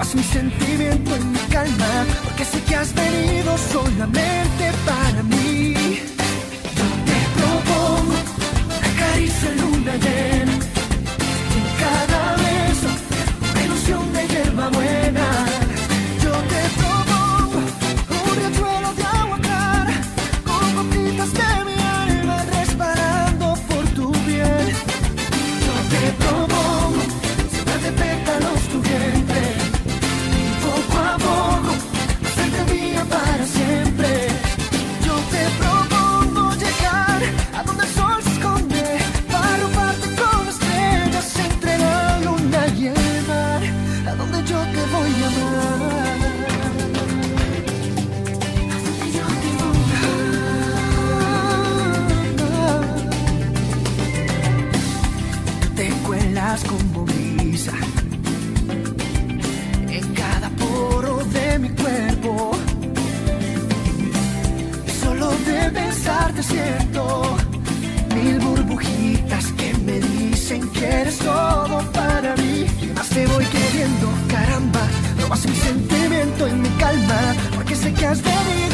robas mi sentimiento y mi calma, porque sé que has venido solamente Cause baby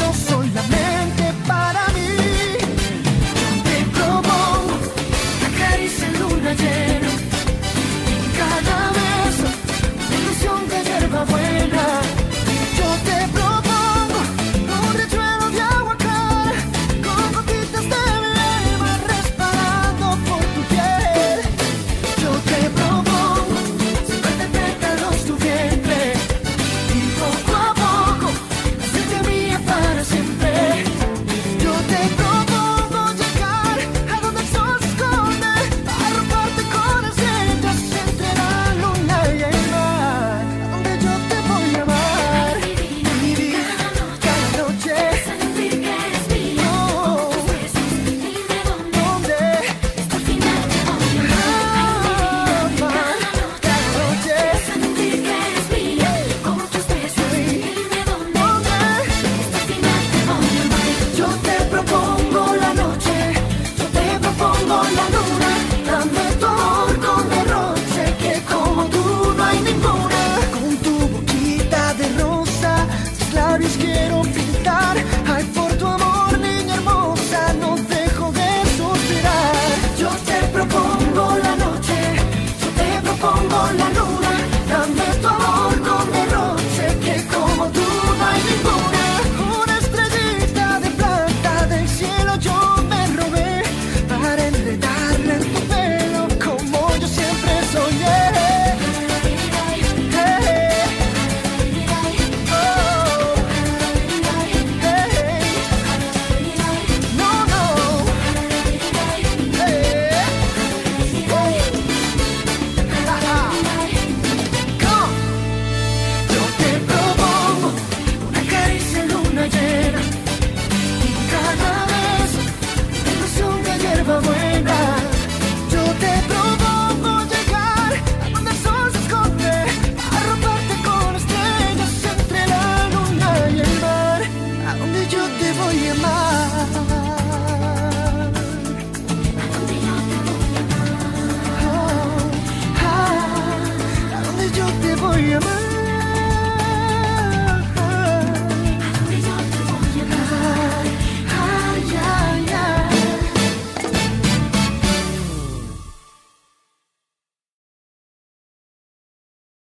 you.